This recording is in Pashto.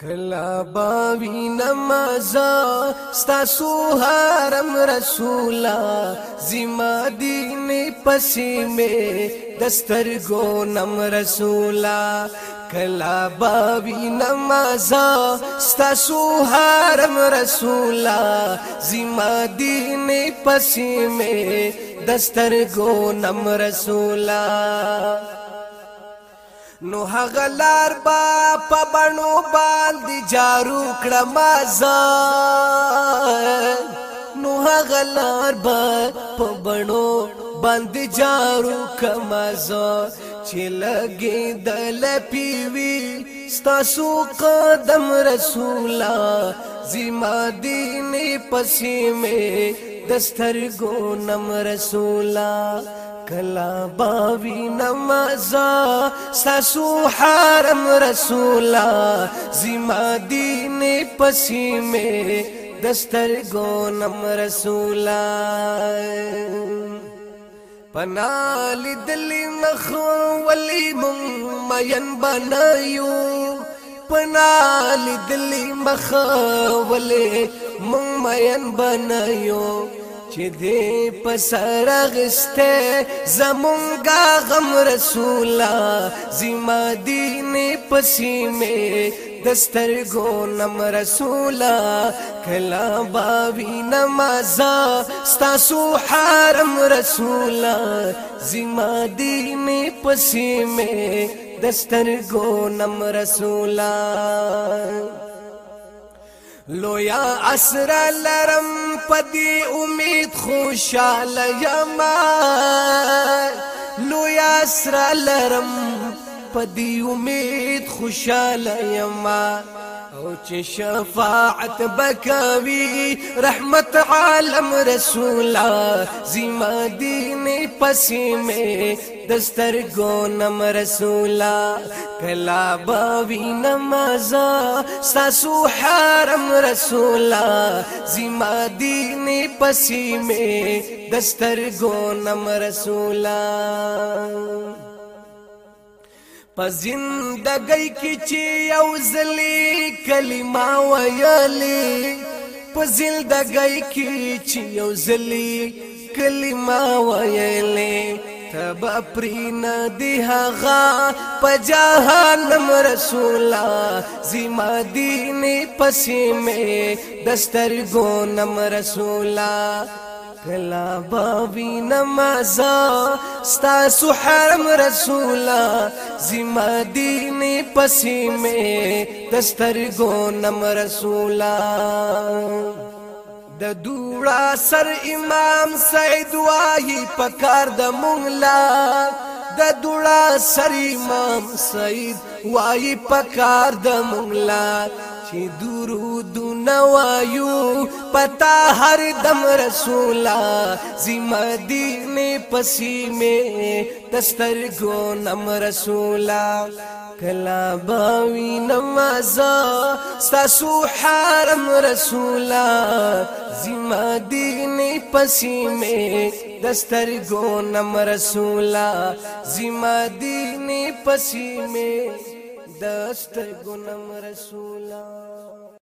کلا باوی نمازا ستاسو حرم رسولا زما دین پسی میں دستر گو نم رسولا کلا باوی نمازا ستاسو حرم رسولا زما دین پسی میں دستر گو نم رسولا نو هغلار با په بڼو باندې جارو کړم ځان نو هغلار با په بڼو باندې جارو کړم ځان چې لګې دل پیوي ستاسو قدم رسولا زما دین پسې مې دسترګو نم رسولا کلا باوی نمازا ساسو حرم رسولا زما دین پسی میں دستر گو نم رسولا پنا لدلی نخو ولی ممین بنایو پنا لدلی مخو ولی ممین بنایو چې دې پسرغسته زمونږه غم رسولا زما دین پسې مې دسترګو نم رسولا کلا باوی نمازا ستاسو حرم رسولا زما دین پسې مې دسترګو نم رسولا لویا اسر لرم پدی امید خوشاله یما لویا اسر لرم پدی امید خوشاله یما او شفاعت رحمت عالم رسولا زما دین پسې مې دستر نم رسولا کلا باوی نمازا ساسو حرم رسولا زما دین پسې میں دستر نم رسولا په زندګۍ کې چې یو ځلې کلمه ویلې په زندګۍ کې چې یو ځلې کلمه ویلې تب پرین دی هغه په جهان رسولا زما دین پسې مې دسترګو نم رسولا کلا باوی نمازا ستاسو حرم رسولا زما دین پسی میں دسترگو نم رسولا د دوړا سر امام سعید واهی پکار د مونږلا د دوړه سر امام سید وای پکار د مونږلا چې درود نوایو پتا هر دم رسولا زمدینه پسې مې دستر ګو نم رسولا کلا باوی نماز ستاسو حرم رسولا زمدینه پسې مې دستر ګو نم رسولا زمدینه پسې مې دست گنم رسولا